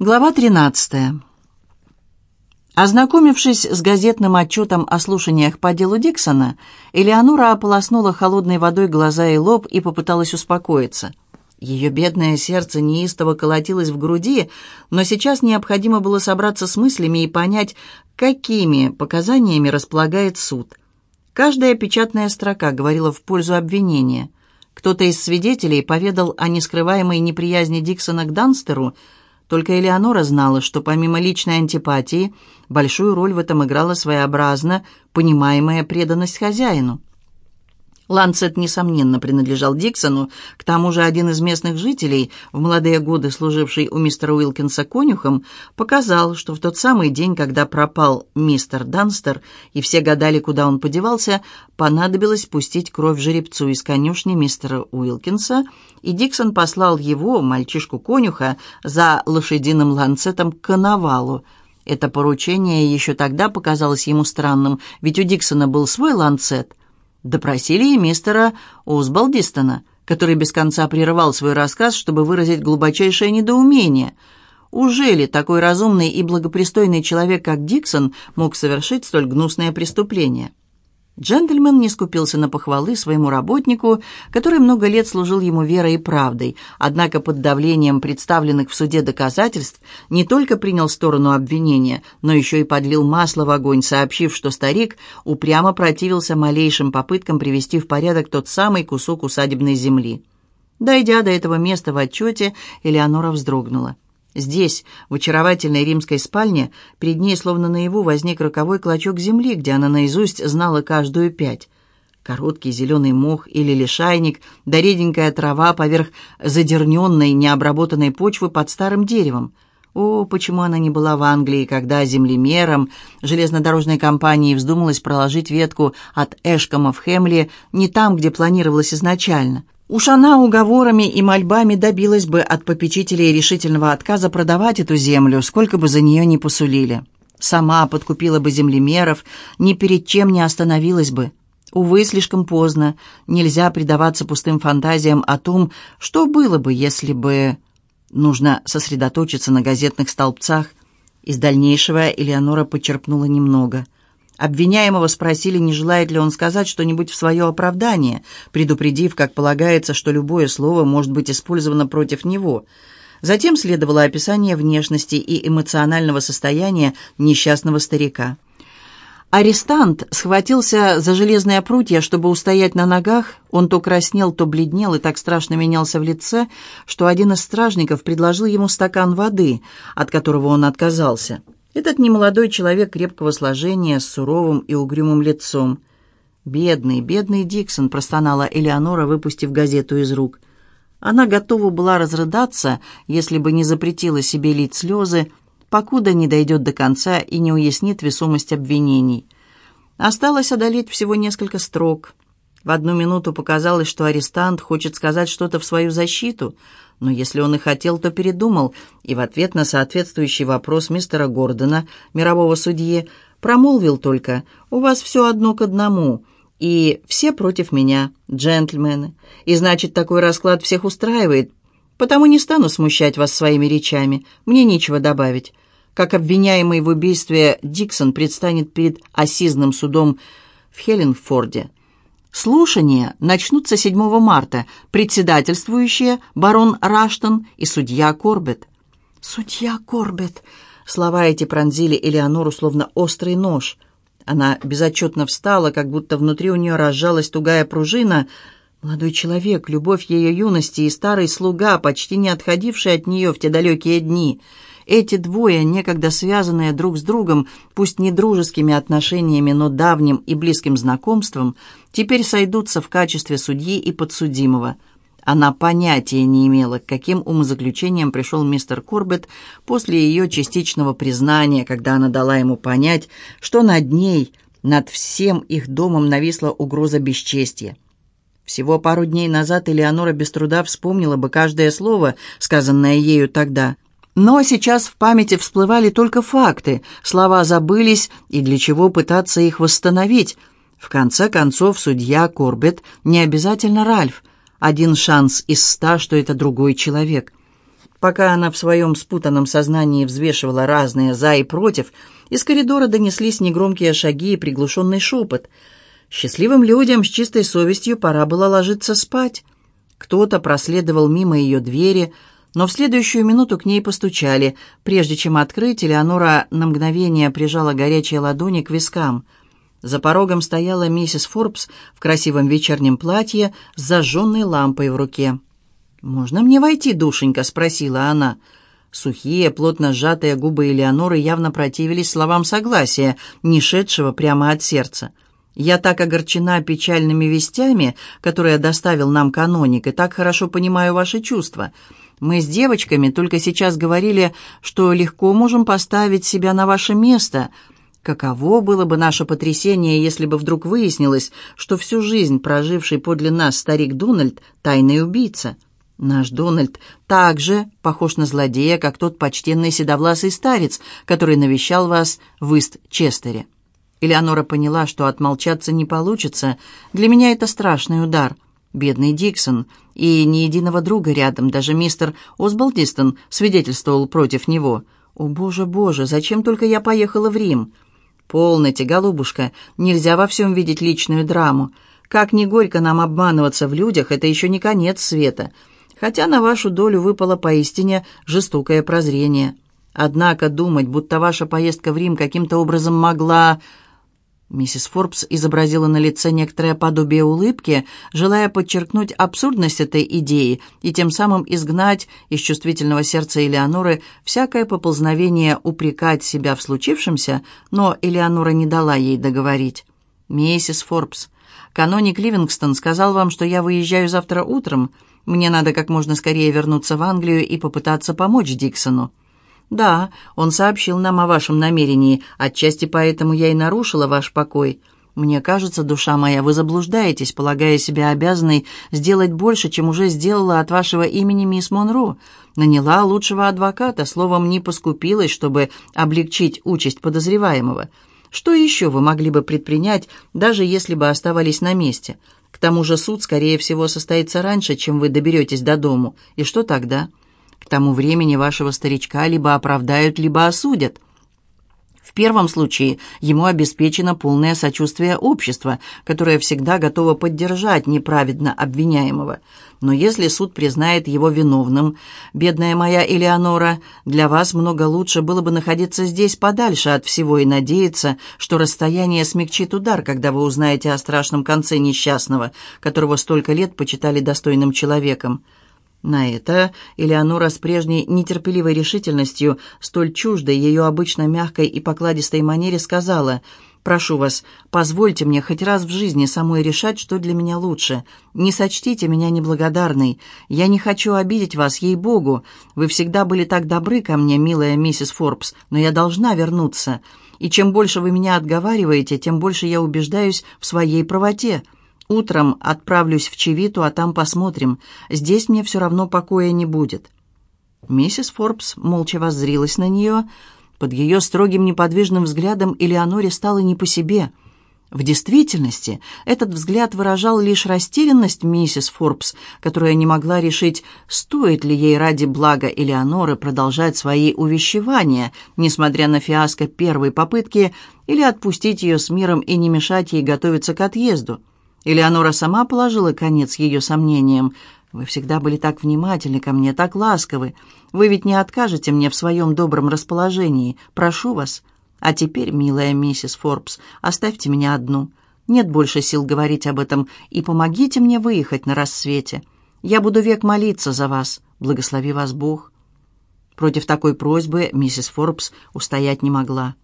Глава 13. Ознакомившись с газетным отчетом о слушаниях по делу Диксона, Элеонора ополоснула холодной водой глаза и лоб и попыталась успокоиться. Ее бедное сердце неистово колотилось в груди, но сейчас необходимо было собраться с мыслями и понять, какими показаниями располагает суд. Каждая печатная строка говорила в пользу обвинения. Кто-то из свидетелей поведал о нескрываемой неприязни Диксона к Данстеру – только Элеонора знала, что помимо личной антипатии, большую роль в этом играла своеобразно понимаемая преданность хозяину. Ланцет, несомненно, принадлежал Диксону, к тому же один из местных жителей, в молодые годы служивший у мистера Уилкинса конюхом, показал, что в тот самый день, когда пропал мистер Данстер, и все гадали, куда он подевался, понадобилось пустить кровь жеребцу из конюшни мистера Уилкинса, и Диксон послал его, мальчишку-конюха, за лошадиным ланцетом к коновалу. Это поручение еще тогда показалось ему странным, ведь у Диксона был свой ланцет, Допросили и мистера Узбалдистона, который без конца прерывал свой рассказ, чтобы выразить глубочайшее недоумение. Уже ли такой разумный и благопристойный человек, как Диксон, мог совершить столь гнусное преступление? Джентльмен не скупился на похвалы своему работнику, который много лет служил ему верой и правдой, однако под давлением представленных в суде доказательств не только принял сторону обвинения, но еще и подлил масло в огонь, сообщив, что старик упрямо противился малейшим попыткам привести в порядок тот самый кусок усадебной земли. Дойдя до этого места в отчете, Элеонора вздрогнула. Здесь, в очаровательной римской спальне, перед ней словно наяву возник роковой клочок земли, где она наизусть знала каждую пять. Короткий зеленый мох или лишайник, да реденькая трава поверх задерненной, необработанной почвы под старым деревом. О, почему она не была в Англии, когда землемером железнодорожной компании вздумалось проложить ветку от Эшкома в Хемли не там, где планировалось изначально – Уж она уговорами и мольбами добилась бы от попечителей решительного отказа продавать эту землю, сколько бы за нее ни посулили. Сама подкупила бы землемеров, ни перед чем не остановилась бы. Увы, слишком поздно. Нельзя предаваться пустым фантазиям о том, что было бы, если бы... Нужно сосредоточиться на газетных столбцах. Из дальнейшего Элеонора почерпнула немного – Обвиняемого спросили, не желает ли он сказать что-нибудь в свое оправдание, предупредив, как полагается, что любое слово может быть использовано против него. Затем следовало описание внешности и эмоционального состояния несчастного старика. Арестант схватился за железные прутья, чтобы устоять на ногах. Он то краснел, то бледнел и так страшно менялся в лице, что один из стражников предложил ему стакан воды, от которого он отказался. Этот немолодой человек крепкого сложения, с суровым и угрюмым лицом. «Бедный, бедный Диксон», — простонала Элеонора, выпустив газету из рук. Она готова была разрыдаться, если бы не запретила себе лить слезы, покуда не дойдет до конца и не уяснит весомость обвинений. Осталось одолеть всего несколько строк. В одну минуту показалось, что арестант хочет сказать что-то в свою защиту — но если он и хотел, то передумал, и в ответ на соответствующий вопрос мистера Гордона, мирового судьи, промолвил только «У вас все одно к одному», и «все против меня, джентльмены». И значит, такой расклад всех устраивает, потому не стану смущать вас своими речами, мне нечего добавить. Как обвиняемый в убийстве Диксон предстанет перед осизным судом в Хеленфорде – Слушания начнутся 7 марта. Председательствующие барон Раштон и судья Корбет. «Судья Корбет!» Слова эти пронзили Элеонору словно острый нож. Она безотчетно встала, как будто внутри у нее разжалась тугая пружина. Молодой человек, любовь ее юности и старый слуга, почти не отходивший от нее в те далекие дни — эти двое, некогда связанные друг с другом, пусть не дружескими отношениями, но давним и близким знакомством, теперь сойдутся в качестве судьи и подсудимого. Она понятия не имела, к каким умозаключениям пришел мистер Корбетт после ее частичного признания, когда она дала ему понять, что над ней, над всем их домом нависла угроза бесчестия. Всего пару дней назад Элеонора без труда вспомнила бы каждое слово, сказанное ею тогда – но сейчас в памяти всплывали только факты, слова забылись, и для чего пытаться их восстановить? В конце концов, судья Корбет не обязательно Ральф. Один шанс из ста, что это другой человек. Пока она в своем спутанном сознании взвешивала разные «за» и «против», из коридора донеслись негромкие шаги и приглушенный шепот. Счастливым людям с чистой совестью пора было ложиться спать. Кто-то проследовал мимо ее двери, но в следующую минуту к ней постучали. Прежде чем открыть, Элеонора на мгновение прижала горячие ладони к вискам. За порогом стояла миссис Форбс в красивом вечернем платье с зажженной лампой в руке. «Можно мне войти, душенька?» — спросила она. Сухие, плотно сжатые губы Элеоноры явно противились словам согласия, не шедшего прямо от сердца. «Я так огорчена печальными вестями, которые доставил нам каноник, и так хорошо понимаю ваши чувства. Мы с девочками только сейчас говорили, что легко можем поставить себя на ваше место. Каково было бы наше потрясение, если бы вдруг выяснилось, что всю жизнь проживший подле нас старик Дональд — тайный убийца?» Наш Дональд также похож на злодея, как тот почтенный седовласый старец, который навещал вас в Ист-Честере. Элеонора поняла, что отмолчаться не получится. Для меня это страшный удар. Бедный Диксон. И ни единого друга рядом, даже мистер Осбалдистон свидетельствовал против него. «О, боже, боже, зачем только я поехала в Рим?» «Полноте, голубушка, нельзя во всем видеть личную драму. Как ни горько нам обманываться в людях, это еще не конец света хотя на вашу долю выпало поистине жестокое прозрение. Однако думать, будто ваша поездка в Рим каким-то образом могла... Миссис Форбс изобразила на лице некоторое подобие улыбки, желая подчеркнуть абсурдность этой идеи и тем самым изгнать из чувствительного сердца Элеоноры всякое поползновение упрекать себя в случившемся, но Элеонора не дала ей договорить. «Миссис Форбс, каноник Ливингстон сказал вам, что я выезжаю завтра утром. Мне надо как можно скорее вернуться в Англию и попытаться помочь Диксону. Да, он сообщил нам о вашем намерении, отчасти поэтому я и нарушила ваш покой. Мне кажется, душа моя, вы заблуждаетесь, полагая себя обязанной сделать больше, чем уже сделала от вашего имени мисс Монро. Наняла лучшего адвоката, словом, не поскупилась, чтобы облегчить участь подозреваемого. Что еще вы могли бы предпринять, даже если бы оставались на месте?» К тому же суд, скорее всего, состоится раньше, чем вы доберетесь до дому. И что тогда? К тому времени вашего старичка либо оправдают, либо осудят. В первом случае ему обеспечено полное сочувствие общества, которое всегда готово поддержать неправедно обвиняемого. Но если суд признает его виновным, бедная моя Элеонора, для вас много лучше было бы находиться здесь подальше от всего и надеяться, что расстояние смягчит удар, когда вы узнаете о страшном конце несчастного, которого столько лет почитали достойным человеком. На это Элеонора с прежней нетерпеливой решительностью, столь чуждой ее обычно мягкой и покладистой манере, сказала – Прошу вас, позвольте мне хоть раз в жизни самой решать, что для меня лучше. Не сочтите меня неблагодарной. Я не хочу обидеть вас, ей-богу. Вы всегда были так добры ко мне, милая миссис Форбс, но я должна вернуться. И чем больше вы меня отговариваете, тем больше я убеждаюсь в своей правоте. Утром отправлюсь в Чевиту, а там посмотрим. Здесь мне все равно покоя не будет». Миссис Форбс молча воззрилась на нее, — под ее строгим неподвижным взглядом Элеоноре стало не по себе. В действительности этот взгляд выражал лишь растерянность миссис Форбс, которая не могла решить, стоит ли ей ради блага Элеоноры продолжать свои увещевания, несмотря на фиаско первой попытки, или отпустить ее с миром и не мешать ей готовиться к отъезду. Элеонора сама положила конец ее сомнениям. Вы всегда были так внимательны ко мне, так ласковы. Вы ведь не откажете мне в своем добром расположении. Прошу вас. А теперь, милая миссис Форбс, оставьте меня одну. Нет больше сил говорить об этом, и помогите мне выехать на рассвете. Я буду век молиться за вас. Благослови вас Бог». Против такой просьбы миссис Форбс устоять не могла.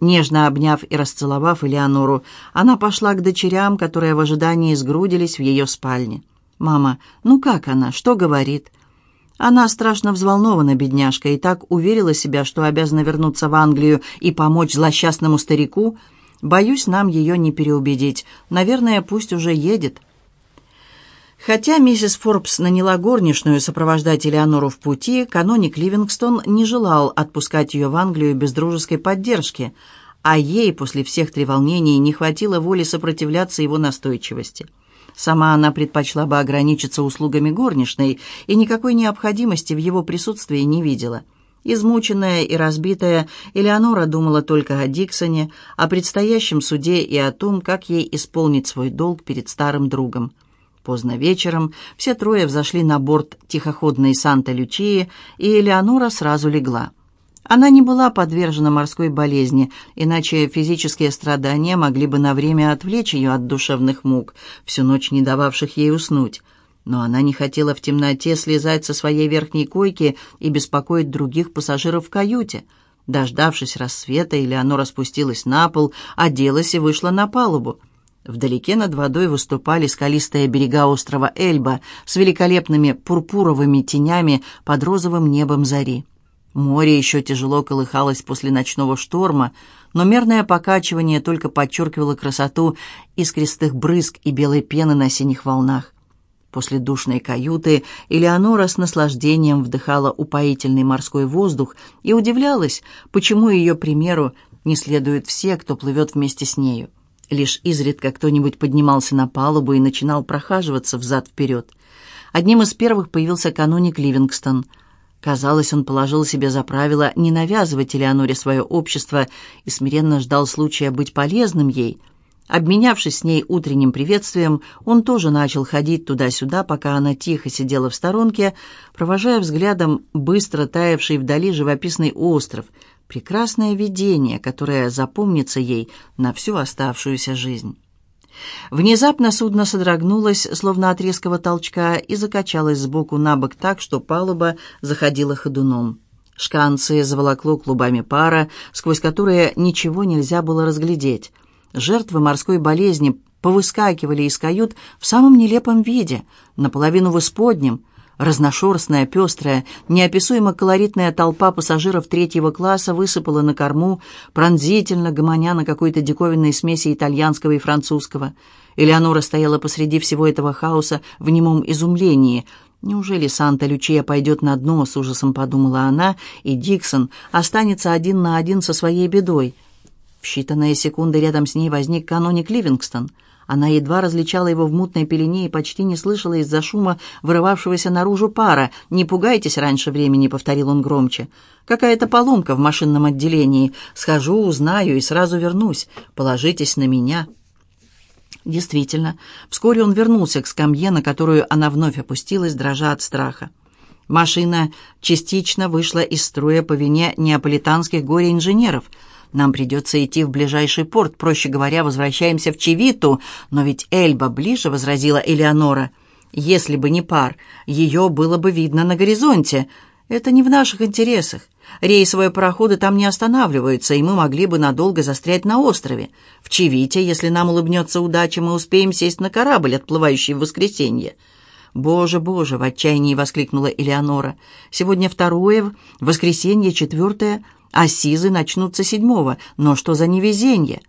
Нежно обняв и расцеловав Элеонору, она пошла к дочерям, которые в ожидании сгрудились в ее спальне. «Мама, ну как она? Что говорит?» Она страшно взволнована, бедняжка, и так уверила себя, что обязана вернуться в Англию и помочь злосчастному старику. Боюсь, нам ее не переубедить. Наверное, пусть уже едет. Хотя миссис Форбс наняла горничную сопровождать Элеонору в пути, каноник Ливингстон не желал отпускать ее в Англию без дружеской поддержки, а ей после всех треволнений не хватило воли сопротивляться его настойчивости. Сама она предпочла бы ограничиться услугами горничной и никакой необходимости в его присутствии не видела. Измученная и разбитая, Элеонора думала только о Диксоне, о предстоящем суде и о том, как ей исполнить свой долг перед старым другом. Поздно вечером все трое взошли на борт тихоходной Санта-Лючии, и Элеонора сразу легла. Она не была подвержена морской болезни, иначе физические страдания могли бы на время отвлечь ее от душевных мук, всю ночь не дававших ей уснуть. Но она не хотела в темноте слезать со своей верхней койки и беспокоить других пассажиров в каюте. Дождавшись рассвета, Элеонора спустилась на пол, оделась и вышла на палубу. Вдалеке над водой выступали скалистые берега острова Эльба с великолепными пурпуровыми тенями под розовым небом зари. Море еще тяжело колыхалось после ночного шторма, но мерное покачивание только подчеркивало красоту искристых брызг и белой пены на синих волнах. После душной каюты Элеонора с наслаждением вдыхала упоительный морской воздух и удивлялась, почему ее примеру не следуют все, кто плывет вместе с нею. Лишь изредка кто-нибудь поднимался на палубу и начинал прохаживаться взад-вперед. Одним из первых появился каноник Ливингстон – Казалось, он положил себе за правило не навязывать Элеоноре свое общество и смиренно ждал случая быть полезным ей. Обменявшись с ней утренним приветствием, он тоже начал ходить туда-сюда, пока она тихо сидела в сторонке, провожая взглядом быстро таявший вдали живописный остров, прекрасное видение, которое запомнится ей на всю оставшуюся жизнь. Внезапно судно содрогнулось, словно от резкого толчка, и закачалось сбоку на бок так, что палуба заходила ходуном. Шканцы заволокло клубами пара, сквозь которые ничего нельзя было разглядеть. Жертвы морской болезни повыскакивали из кают в самом нелепом виде, наполовину в исподнем, Разношерстная, пестрая, неописуемо колоритная толпа пассажиров третьего класса высыпала на корму, пронзительно гомоня на какой-то диковинной смеси итальянского и французского. Элеонора стояла посреди всего этого хаоса в немом изумлении. «Неужели Санта-Лючия пойдет на дно?» — с ужасом подумала она, и Диксон останется один на один со своей бедой. В считанные секунды рядом с ней возник каноник Ливингстон — она едва различала его в мутной пелене и почти не слышала из-за шума вырывавшегося наружу пара. «Не пугайтесь раньше времени», — повторил он громче. «Какая-то поломка в машинном отделении. Схожу, узнаю и сразу вернусь. Положитесь на меня». Действительно, вскоре он вернулся к скамье, на которую она вновь опустилась, дрожа от страха. Машина частично вышла из строя по вине неаполитанских горе-инженеров — нам придется идти в ближайший порт, проще говоря, возвращаемся в Чевиту. Но ведь Эльба ближе, — возразила Элеонора. Если бы не пар, ее было бы видно на горизонте. Это не в наших интересах. Рейсовые пароходы там не останавливаются, и мы могли бы надолго застрять на острове. В Чевите, если нам улыбнется удача, мы успеем сесть на корабль, отплывающий в воскресенье. «Боже, боже!» — в отчаянии воскликнула Элеонора. «Сегодня второе, воскресенье четвертое, Ассизы начнутся седьмого, но что за невезение?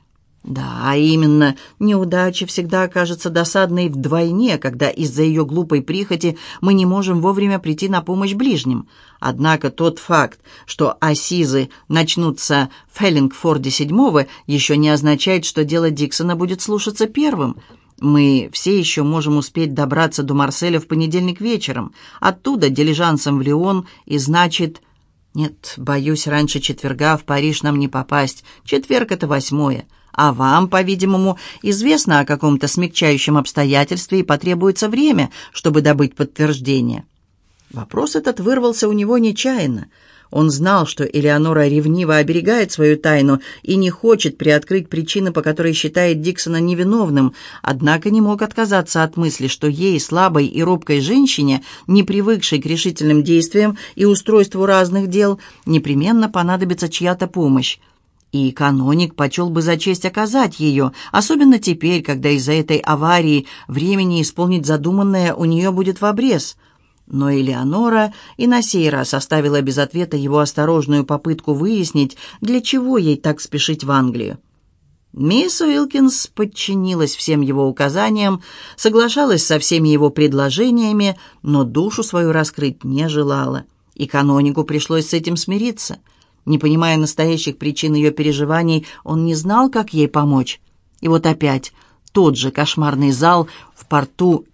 Да, именно, неудача всегда окажется досадной вдвойне, когда из-за ее глупой прихоти мы не можем вовремя прийти на помощь ближним. Однако тот факт, что Ассизы начнутся в Хеллингфорде седьмого, еще не означает, что дело Диксона будет слушаться первым. Мы все еще можем успеть добраться до Марселя в понедельник вечером, оттуда дилижансом в Лион, и значит... «Нет, боюсь, раньше четверга в Париж нам не попасть. Четверг — это восьмое. А вам, по-видимому, известно о каком-то смягчающем обстоятельстве и потребуется время, чтобы добыть подтверждение». Вопрос этот вырвался у него нечаянно — он знал, что Элеонора ревниво оберегает свою тайну и не хочет приоткрыть причины, по которой считает Диксона невиновным, однако не мог отказаться от мысли, что ей, слабой и робкой женщине, не привыкшей к решительным действиям и устройству разных дел, непременно понадобится чья-то помощь. И каноник почел бы за честь оказать ее, особенно теперь, когда из-за этой аварии времени исполнить задуманное у нее будет в обрез – но Элеонора и на сей раз оставила без ответа его осторожную попытку выяснить, для чего ей так спешить в Англию. Мисс Уилкинс подчинилась всем его указаниям, соглашалась со всеми его предложениями, но душу свою раскрыть не желала. И канонику пришлось с этим смириться. Не понимая настоящих причин ее переживаний, он не знал, как ей помочь. И вот опять Тот же кошмарный зал в порту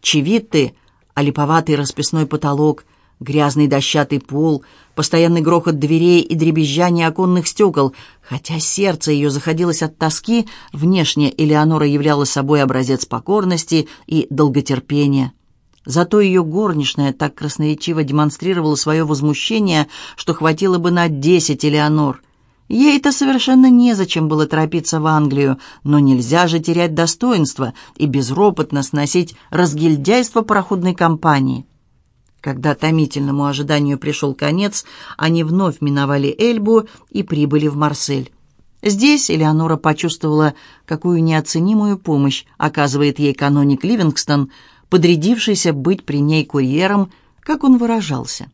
Чевитты, олиповатый расписной потолок, грязный дощатый пол, постоянный грохот дверей и дребезжание оконных стекол. Хотя сердце ее заходилось от тоски, внешне Элеонора являла собой образец покорности и долготерпения. Зато ее горничная так красноречиво демонстрировала свое возмущение, что хватило бы на десять Элеонор. Ей-то совершенно незачем было торопиться в Англию, но нельзя же терять достоинство и безропотно сносить разгильдяйство пароходной компании. Когда томительному ожиданию пришел конец, они вновь миновали Эльбу и прибыли в Марсель. Здесь Элеонора почувствовала, какую неоценимую помощь оказывает ей каноник Ливингстон – подрядившийся быть при ней курьером, как он выражался.